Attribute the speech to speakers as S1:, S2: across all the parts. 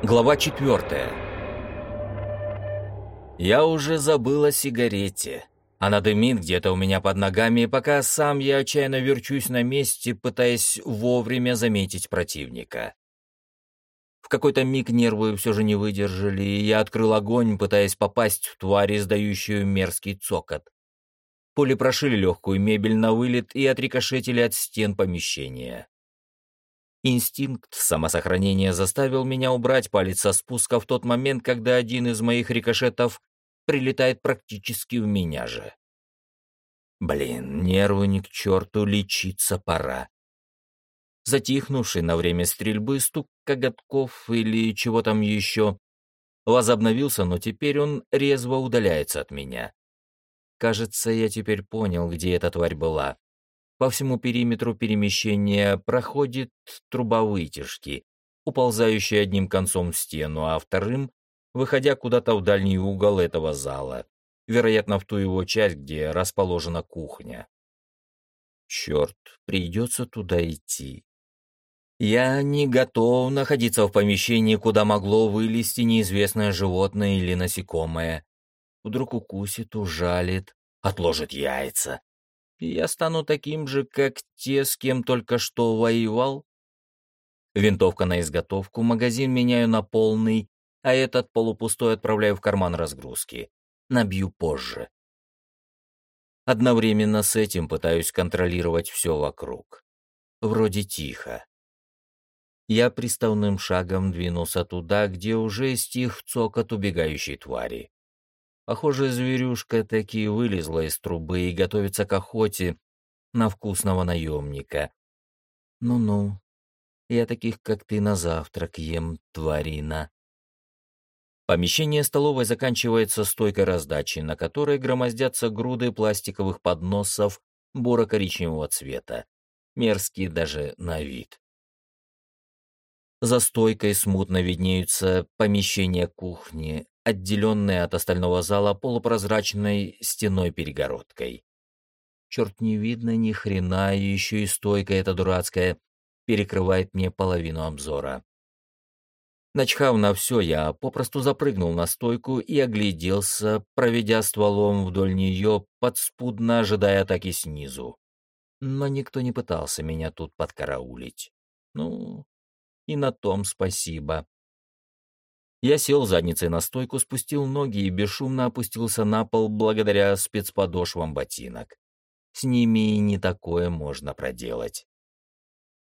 S1: Глава четвертая. Я уже забыл о сигарете. Она дымит где-то у меня под ногами, пока сам я отчаянно верчусь на месте, пытаясь вовремя заметить противника. В какой-то миг нервы все же не выдержали, и я открыл огонь, пытаясь попасть в тварь, издающую мерзкий цокот. Пули прошили легкую мебель на вылет и отрикошетили от стен помещения. Инстинкт самосохранения заставил меня убрать палец со спуска в тот момент, когда один из моих рикошетов прилетает практически в меня же. Блин, нервы ни к черту, лечиться пора. Затихнувший на время стрельбы стук коготков или чего там еще возобновился, но теперь он резво удаляется от меня. Кажется, я теперь понял, где эта тварь была. По всему периметру перемещения проходит труба вытяжки, уползающая одним концом в стену, а вторым, выходя куда-то в дальний угол этого зала, вероятно, в ту его часть, где расположена кухня. Черт, придется туда идти. Я не готов находиться в помещении, куда могло вылезти неизвестное животное или насекомое. Вдруг укусит, ужалит, отложит яйца я стану таким же, как те, с кем только что воевал? Винтовка на изготовку, магазин меняю на полный, а этот полупустой отправляю в карман разгрузки. Набью позже. Одновременно с этим пытаюсь контролировать все вокруг. Вроде тихо. Я приставным шагом двинулся туда, где уже стих цокот убегающей твари. Похоже, зверюшка таки вылезла из трубы и готовится к охоте на вкусного наемника. Ну-ну, я таких, как ты, на завтрак ем, тварина. Помещение столовой заканчивается стойкой раздачи, на которой громоздятся груды пластиковых подносов буро-коричневого цвета, мерзкие даже на вид. За стойкой смутно виднеются помещения кухни, отделенная от остального зала полупрозрачной стеной-перегородкой. Черт, не видно ни хрена, еще и стойка эта дурацкая перекрывает мне половину обзора. Начхав на все, я попросту запрыгнул на стойку и огляделся, проведя стволом вдоль нее, подспудно ожидая атаки снизу. Но никто не пытался меня тут подкараулить. Ну, и на том спасибо. Я сел задницей на стойку, спустил ноги и бесшумно опустился на пол благодаря спецподошвам ботинок. С ними и не такое можно проделать.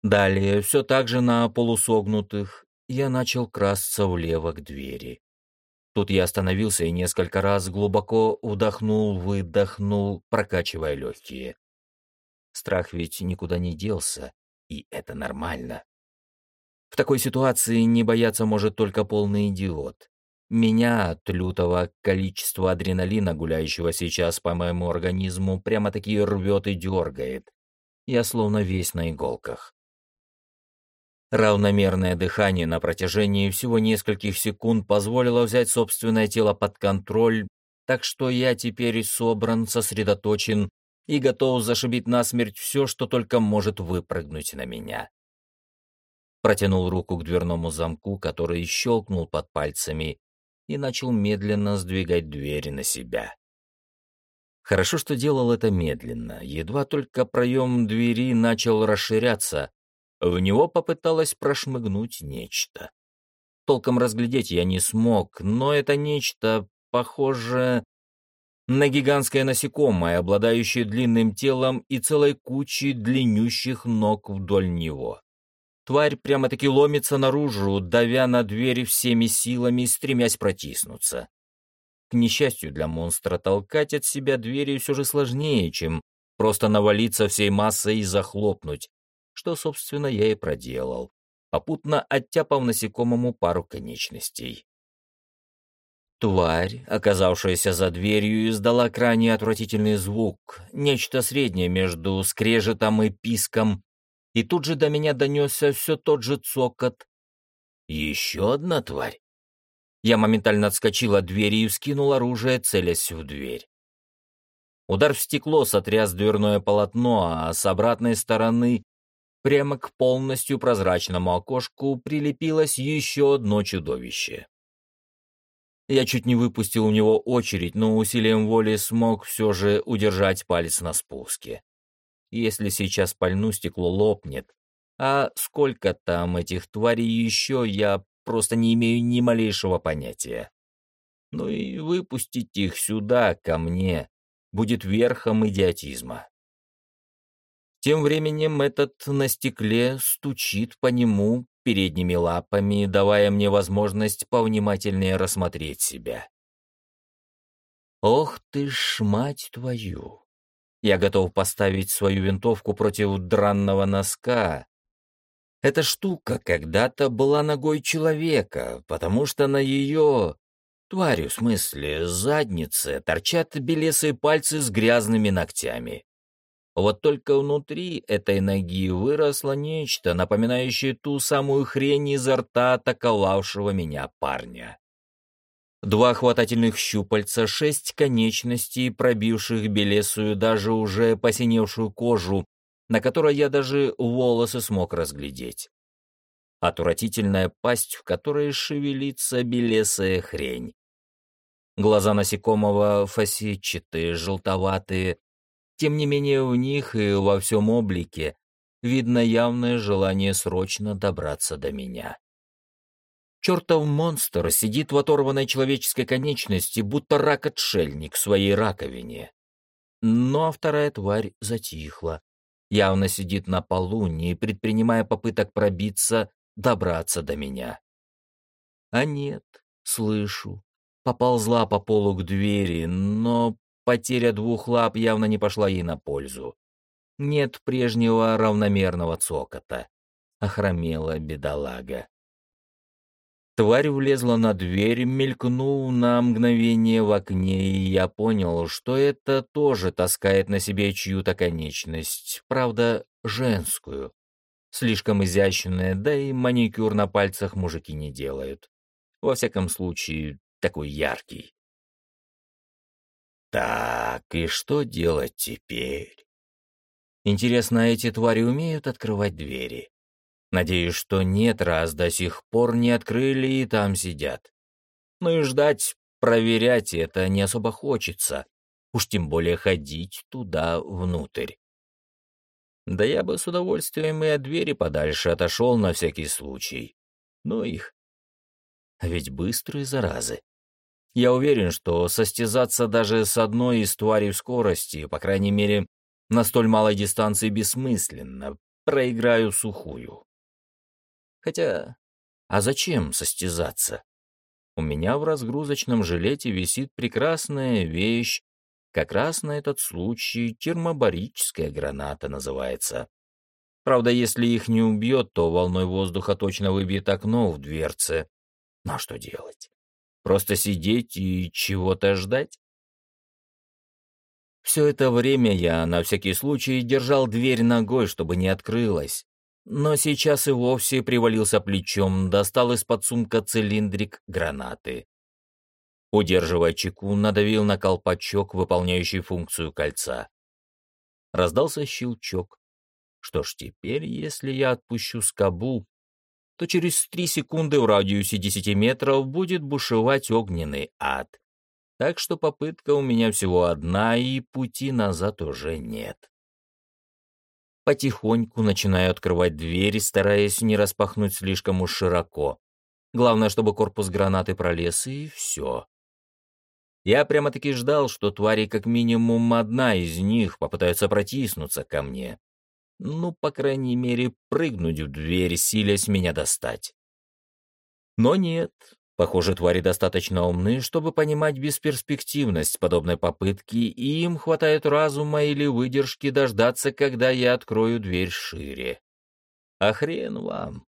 S1: Далее, все так же на полусогнутых, я начал красться влево к двери. Тут я остановился и несколько раз глубоко вдохнул, выдохнул, прокачивая легкие. Страх ведь никуда не делся, и это нормально. В такой ситуации не бояться может только полный идиот. Меня от лютого количества адреналина, гуляющего сейчас по моему организму, прямо-таки рвет и дергает. Я словно весь на иголках. Равномерное дыхание на протяжении всего нескольких секунд позволило взять собственное тело под контроль, так что я теперь собран, сосредоточен и готов зашибить насмерть все, что только может выпрыгнуть на меня протянул руку к дверному замку, который щелкнул под пальцами, и начал медленно сдвигать двери на себя. Хорошо, что делал это медленно. Едва только проем двери начал расширяться, в него попыталось прошмыгнуть нечто. Толком разглядеть я не смог, но это нечто, похоже на гигантское насекомое, обладающее длинным телом и целой кучей длиннющих ног вдоль него. Тварь прямо-таки ломится наружу, давя на двери всеми силами, стремясь протиснуться. К несчастью для монстра, толкать от себя двери все же сложнее, чем просто навалиться всей массой и захлопнуть, что, собственно, я и проделал, попутно оттяпав насекомому пару конечностей. Тварь, оказавшаяся за дверью, издала крайне отвратительный звук, нечто среднее между скрежетом и писком, и тут же до меня донесся все тот же цокот. Еще одна тварь. Я моментально отскочил от двери и вскинул оружие, целясь в дверь. Удар в стекло сотряс дверное полотно, а с обратной стороны прямо к полностью прозрачному окошку прилепилось еще одно чудовище. Я чуть не выпустил у него очередь, но усилием воли смог все же удержать палец на спуске. Если сейчас пальну, стекло лопнет. А сколько там этих тварей еще, я просто не имею ни малейшего понятия. Ну и выпустить их сюда, ко мне, будет верхом идиотизма. Тем временем этот на стекле стучит по нему передними лапами, давая мне возможность повнимательнее рассмотреть себя. Ох ты ж, мать твою! Я готов поставить свою винтовку против дранного носка. Эта штука когда-то была ногой человека, потому что на ее, тварью в смысле, заднице торчат белесые пальцы с грязными ногтями. Вот только внутри этой ноги выросло нечто, напоминающее ту самую хрень изо рта атаковавшего меня парня. Два хватательных щупальца, шесть конечностей, пробивших белесую, даже уже посиневшую кожу, на которой я даже волосы смог разглядеть. Отвратительная пасть, в которой шевелится белесая хрень. Глаза насекомого фасетчатые, желтоватые, тем не менее, в них и во всем облике видно явное желание срочно добраться до меня. Чертов монстр сидит в оторванной человеческой конечности, будто рак-отшельник в своей раковине. А вторая тварь затихла. Явно сидит на полу, не предпринимая попыток пробиться, добраться до меня. А нет, слышу. Поползла по полу к двери, но Потеря двух лап явно не пошла ей на пользу. Нет прежнего равномерного цокота. Охромела бедолага. Тварь влезла на дверь, мелькнул на мгновение в окне, и я понял, что это тоже таскает на себе чью-то конечность, правда, женскую. Слишком изящная, да и маникюр на пальцах мужики не делают. Во всяком случае, такой яркий. Так, и что делать теперь? Интересно, эти твари умеют открывать двери? Надеюсь, что нет, раз до сих пор не открыли и там сидят. Ну и ждать, проверять это не особо хочется. Уж тем более ходить туда внутрь. Да я бы с удовольствием и от двери подальше отошел на всякий случай. Ну их. А ведь быстрые заразы. Я уверен, что состязаться даже с одной из тварей в скорости, по крайней мере, на столь малой дистанции бессмысленно, проиграю сухую. Хотя, а зачем состязаться? У меня в разгрузочном жилете висит прекрасная вещь, как раз на этот случай термобарическая граната называется. Правда, если их не убьет, то волной воздуха точно выбьет окно в дверце. Но что делать? Просто сидеть и чего-то ждать? Все это время я на всякий случай держал дверь ногой, чтобы не открылась. Но сейчас и вовсе привалился плечом, достал из-под сумка цилиндрик гранаты. Удерживая чеку, надавил на колпачок, выполняющий функцию кольца. Раздался щелчок. Что ж, теперь, если я отпущу скобу, то через три секунды в радиусе 10 метров будет бушевать огненный ад. Так что попытка у меня всего одна, и пути назад уже нет. Потихоньку начинаю открывать дверь, стараясь не распахнуть слишком уж широко. Главное, чтобы корпус гранаты пролез, и все. Я прямо-таки ждал, что твари как минимум одна из них попытается протиснуться ко мне ну, по крайней мере, прыгнуть в дверь, силясь меня достать. Но нет, похоже, твари достаточно умны, чтобы понимать бесперспективность подобной попытки, и им хватает разума или выдержки дождаться, когда я открою дверь шире. А вам.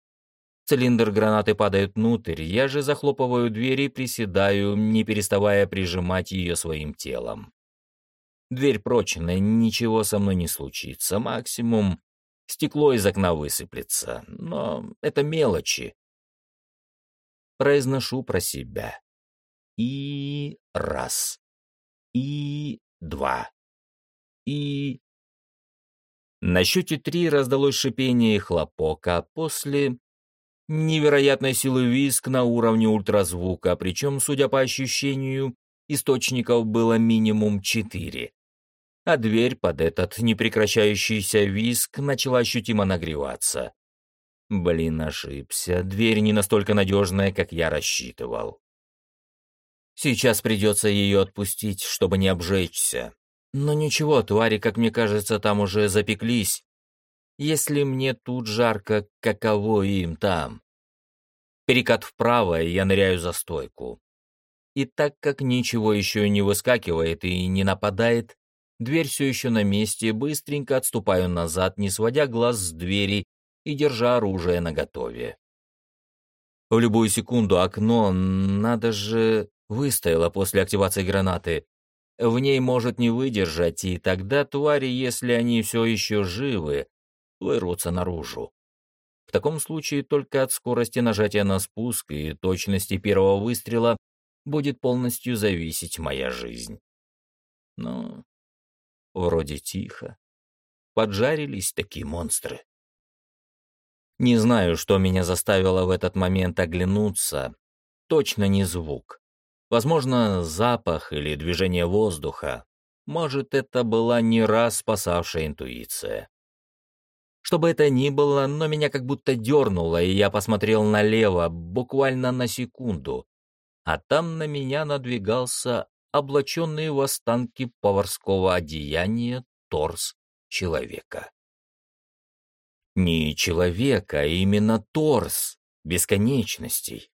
S1: Цилиндр гранаты падает внутрь, я же захлопываю дверь и приседаю, не переставая прижимать ее своим телом. Дверь прочная, ничего со мной не случится. Максимум стекло из окна высыплется. Но это мелочи. Произношу про себя. И раз. И два. И... На счете три раздалось шипение и хлопок, а после невероятной силы виск на уровне ультразвука, причем, судя по ощущению, источников было минимум четыре. А дверь под этот непрекращающийся виск начала ощутимо нагреваться. Блин, ошибся. Дверь не настолько надежная, как я рассчитывал. Сейчас придется ее отпустить, чтобы не обжечься. Но ничего, твари, как мне кажется, там уже запеклись. Если мне тут жарко, каково им там? Перекат вправо, и я ныряю за стойку. И так как ничего еще не выскакивает и не нападает, дверь все еще на месте, быстренько отступаю назад, не сводя глаз с двери и держа оружие наготове. В любую секунду окно, надо же, выстояло после активации гранаты. В ней может не выдержать, и тогда твари, если они все еще живы, вырвутся наружу. В таком случае только от скорости нажатия на спуск и точности первого выстрела будет полностью зависеть моя жизнь. Но вроде тихо. Поджарились такие монстры. Не знаю, что меня заставило в этот момент оглянуться. Точно не звук. Возможно, запах или движение воздуха. Может, это была не раз спасавшая интуиция. Что бы это ни было, но меня как будто дернуло, и я посмотрел налево, буквально на секунду. А там на меня надвигался облаченный в останки поварского одеяния торс человека. Не человека, а именно торс бесконечностей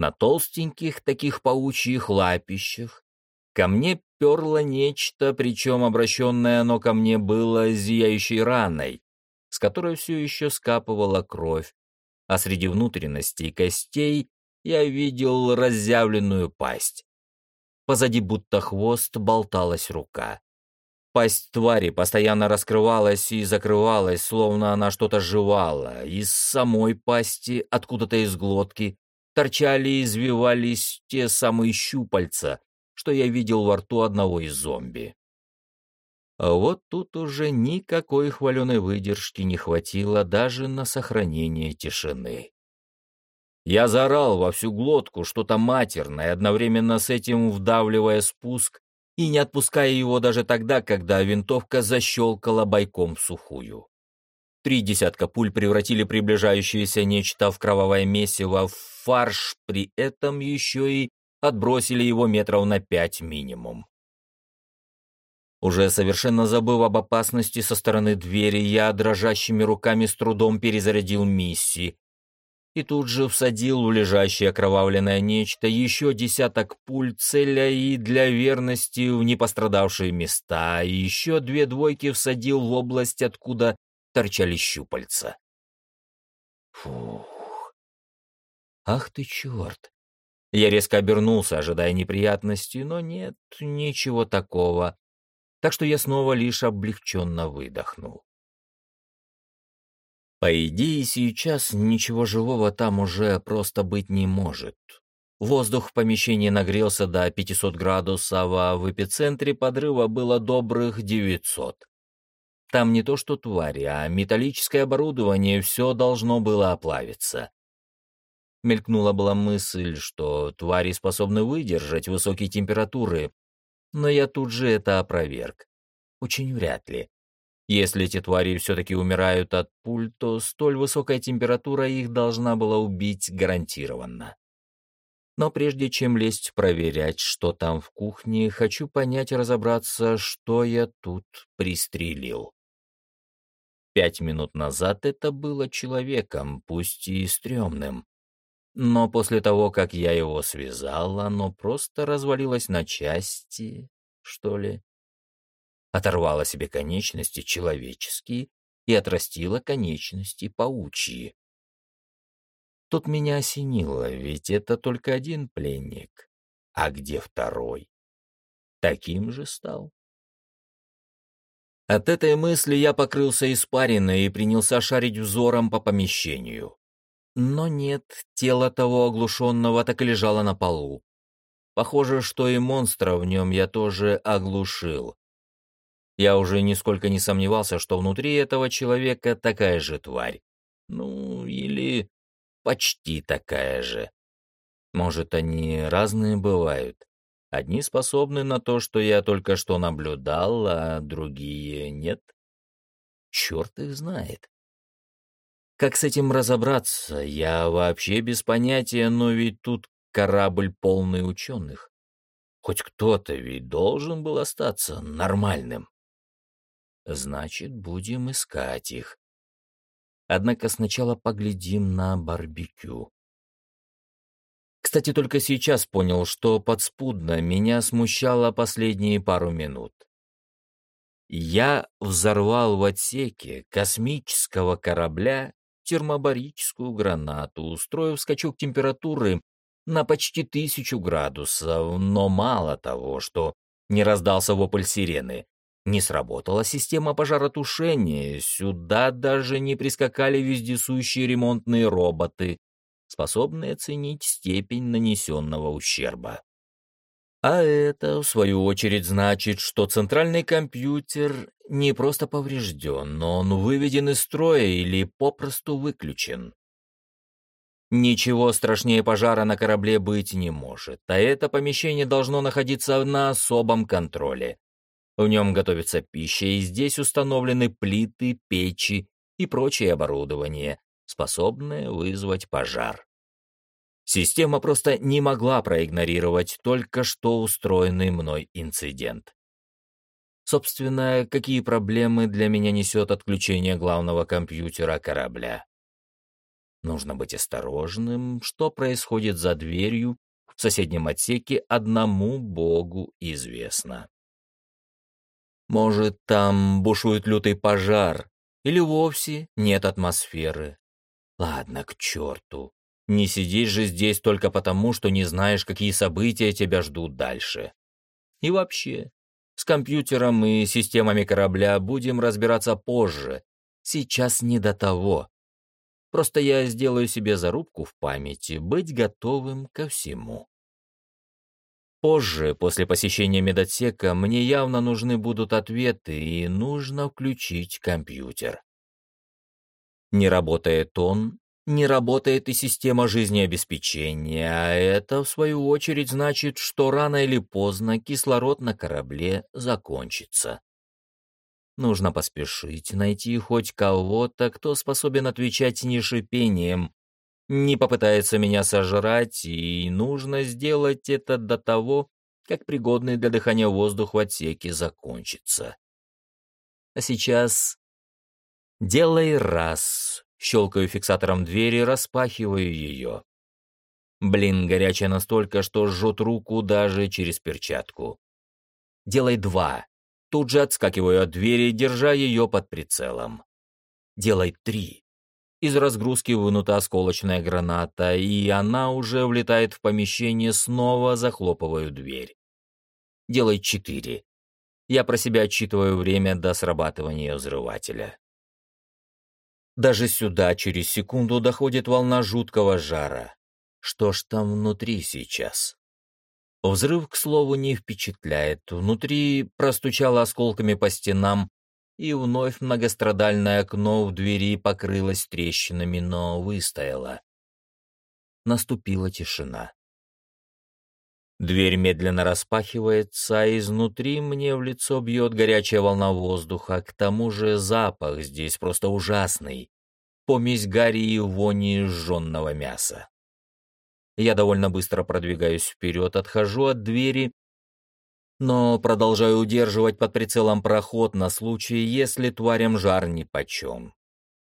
S1: на толстеньких таких паучьих лапищах. Ко мне перло нечто, причем обращенное оно ко мне было зияющей раной, с которой все еще скапывала кровь, а среди внутренностей костей я видел разъявленную пасть. Позади будто хвост болталась рука. Пасть твари постоянно раскрывалась и закрывалась, словно она что-то жевала. Из самой пасти, откуда-то из глотки, торчали и извивались те самые щупальца, что я видел во рту одного из зомби. А вот тут уже никакой хваленой выдержки не хватило даже на сохранение тишины. Я заорал во всю глотку что-то матерное, одновременно с этим вдавливая спуск и не отпуская его даже тогда, когда винтовка защелкала бойком сухую. Три десятка пуль превратили приближающееся нечто в кровавое месиво, в фарш, при этом еще и отбросили его метров на пять минимум. Уже совершенно забыв об опасности со стороны двери, я дрожащими руками с трудом перезарядил миссии и тут же всадил в лежащее окровавленное нечто еще десяток пуль, целя и для верности в непострадавшие места, и еще две двойки всадил в область, откуда торчали щупальца. Фух. Ах ты черт. Я резко обернулся, ожидая неприятностей, но нет, ничего такого. Так что я снова лишь облегченно выдохнул. По идее, сейчас ничего живого там уже просто быть не может. Воздух в помещении нагрелся до 500 градусов, а в эпицентре подрыва было добрых 900. Там не то что твари, а металлическое оборудование, все должно было оплавиться. Мелькнула была мысль, что твари способны выдержать высокие температуры, но я тут же это опроверг. Очень вряд ли. Если эти твари все-таки умирают от пуль, то столь высокая температура их должна была убить гарантированно. Но прежде чем лезть проверять, что там в кухне, хочу понять и разобраться, что я тут пристрелил. Пять минут назад это было человеком, пусть и стрёмным. Но после того, как я его связал, оно просто развалилось на части, что ли. Оторвало себе конечности человеческие и отрастило конечности паучьи. Тут меня осенило, ведь это только один пленник. А где второй? Таким же стал. От этой мысли я покрылся испариной и принялся шарить взором по помещению. Но нет, тело того оглушенного так и лежало на полу. Похоже, что и монстра в нем я тоже оглушил. Я уже нисколько не сомневался, что внутри этого человека такая же тварь. Ну, или почти такая же. Может, они разные бывают. Одни способны на то, что я только что наблюдал, а другие нет. Черт их знает. Как с этим разобраться, я вообще без понятия, но ведь тут корабль полный ученых. Хоть кто-то ведь должен был остаться нормальным. Значит, будем искать их. Однако сначала поглядим на барбекю. Кстати, только сейчас понял, что подспудно меня смущало последние пару минут. Я взорвал в отсеке космического корабля термобарическую гранату, устроив скачок температуры на почти тысячу градусов, но мало того, что не раздался вопль сирены, не сработала система пожаротушения, сюда даже не прискакали вездесущие ремонтные роботы, способные оценить степень нанесенного ущерба. А это, в свою очередь, значит, что центральный компьютер не просто поврежден, но он выведен из строя или попросту выключен. Ничего страшнее пожара на корабле быть не может, а это помещение должно находиться на особом контроле. В нем готовится пища, и здесь установлены плиты, печи и прочее оборудование, способное вызвать пожар. Система просто не могла проигнорировать только что устроенный мной инцидент. Собственно, какие проблемы для меня несет отключение главного компьютера корабля? Нужно быть осторожным, что происходит за дверью в соседнем отсеке одному Богу известно. Может, там бушует лютый пожар, или вовсе нет атмосферы. Ладно, к черту. Не сидишь же здесь только потому, что не знаешь, какие события тебя ждут дальше. И вообще, с компьютером и системами корабля будем разбираться позже. Сейчас не до того. Просто я сделаю себе зарубку в памяти быть готовым ко всему. Позже, после посещения медотсека, мне явно нужны будут ответы, и нужно включить компьютер. Не работает он, не работает и система жизнеобеспечения, а это, в свою очередь, значит, что рано или поздно кислород на корабле закончится. Нужно поспешить, найти хоть кого-то, кто способен отвечать не шипением, не попытается меня сожрать, и нужно сделать это до того, как пригодный для дыхания воздух в отсеке закончится. А сейчас делай раз, щелкаю фиксатором двери, распахиваю ее. Блин, горячая настолько, что жжет руку даже через перчатку. Делай два. Тут же отскакиваю от двери, держа ее под прицелом. Делай три. Из разгрузки вынута осколочная граната, и она уже влетает в помещение, снова захлопываю дверь. Делай четыре. Я про себя отчитываю время до срабатывания взрывателя. Даже сюда через секунду доходит волна жуткого жара. Что ж там внутри сейчас? Взрыв, к слову, не впечатляет. Внутри простучало осколками по стенам, и вновь многострадальное окно в двери покрылось трещинами, но выстояло. Наступила тишина. Дверь медленно распахивается, а изнутри мне в лицо бьет горячая волна воздуха, к тому же запах здесь просто ужасный. Помесь гари и вони сжженного мяса. Я довольно быстро продвигаюсь вперед, отхожу от двери но продолжаю удерживать под прицелом проход на случай, если тварям жар нипочем.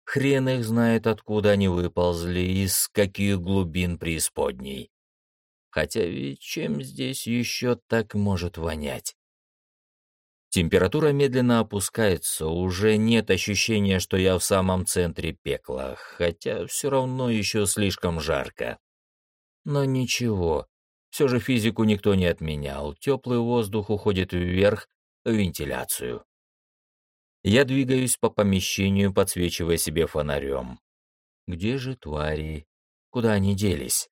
S1: Хрен их знает, откуда они выползли, из каких глубин преисподней. Хотя ведь чем здесь еще так может вонять? Температура медленно опускается, уже нет ощущения, что я в самом центре пекла, хотя все равно еще слишком жарко. Но ничего, все же физику никто не отменял, теплый воздух уходит вверх в вентиляцию. Я двигаюсь по помещению, подсвечивая себе фонарем. Где же твари? Куда они делись?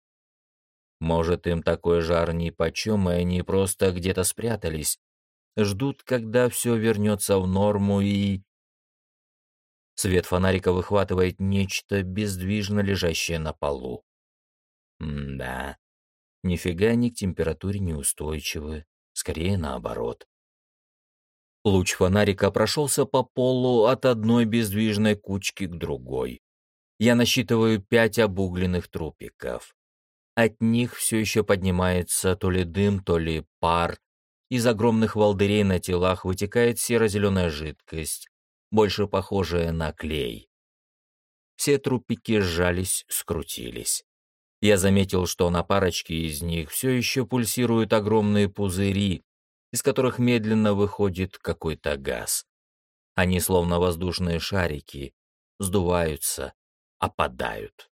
S1: Может, им такой жар нипочем, и они просто где-то спрятались? ждут, когда все вернется в норму и... Свет фонарика выхватывает нечто бездвижно лежащее на полу. М да, нифига ни к температуре не устойчивы, скорее наоборот. Луч фонарика прошелся по полу от одной бездвижной кучки к другой. Я насчитываю пять обугленных трупиков. От них все еще поднимается то ли дым, то ли пар. Из огромных волдырей на телах вытекает серо-зеленая жидкость, больше похожая на клей. Все трупики сжались, скрутились. Я заметил, что на парочке из них все еще пульсируют огромные пузыри, из которых медленно выходит какой-то газ. Они словно воздушные шарики, сдуваются, опадают.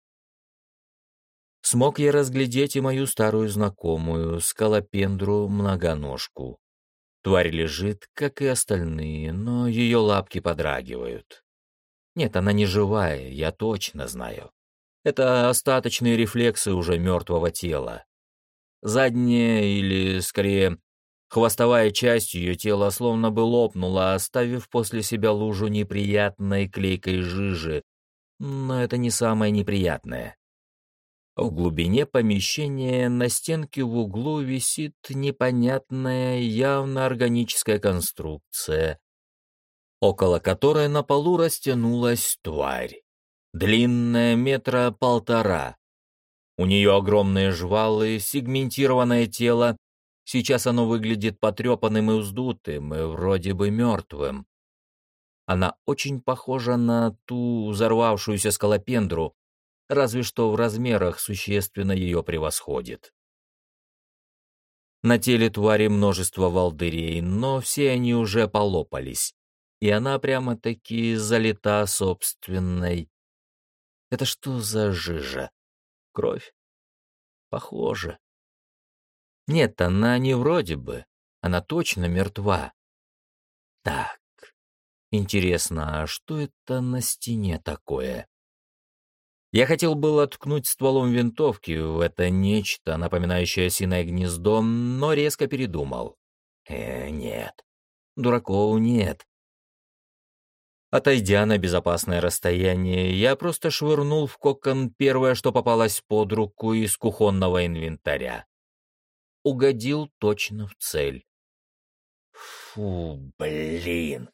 S1: Смог я разглядеть и мою старую знакомую, скалопендру многоножку. Тварь лежит, как и остальные, но ее лапки подрагивают. Нет, она не живая, я точно знаю. Это остаточные рефлексы уже мертвого тела. Задняя, или, скорее, хвостовая часть ее тела словно бы лопнула, оставив после себя лужу неприятной клейкой жижи. Но это не самое неприятное. В глубине помещения на стенке в углу висит непонятная, явно органическая конструкция, около которой на полу растянулась тварь. Длинная метра полтора. У нее огромные жвалы, сегментированное тело. Сейчас оно выглядит потрепанным и вздутым, и вроде бы мертвым. Она очень похожа на ту взорвавшуюся скалопендру, разве что в размерах существенно ее превосходит. На теле твари множество волдырей, но все они уже полопались, и она прямо-таки залита собственной. Это что за жижа? Кровь? Похоже. Нет, она не вроде бы, она точно мертва. Так, интересно, а что это на стене такое? Я хотел было ткнуть стволом винтовки в это нечто, напоминающее осиное гнездо, но резко передумал. Э, нет. Дураков нет. Отойдя на безопасное расстояние, я просто швырнул в кокон первое, что попалось под руку из кухонного инвентаря. Угодил точно в цель. Фу, блин.